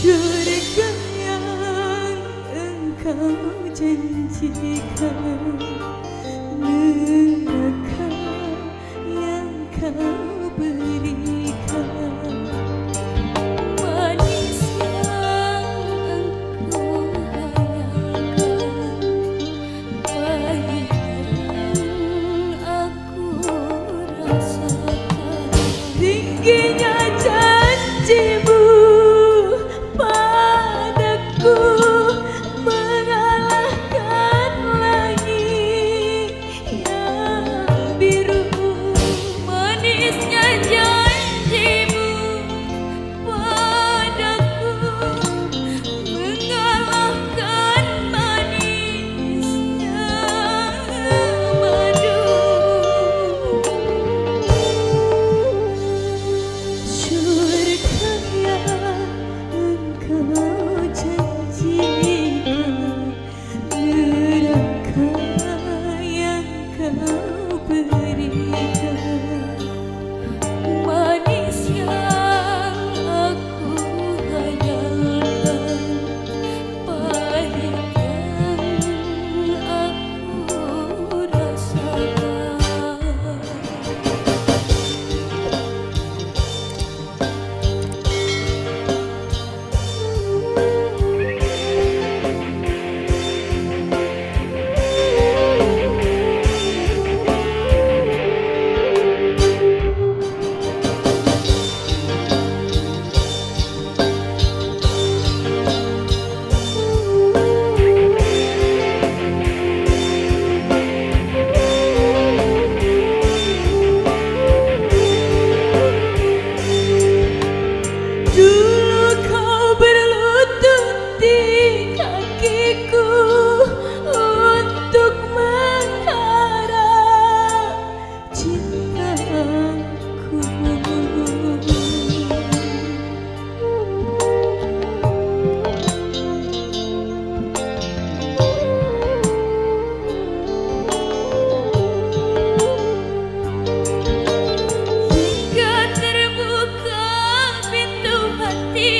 surga yang engkau janjikan neraka yang kau a.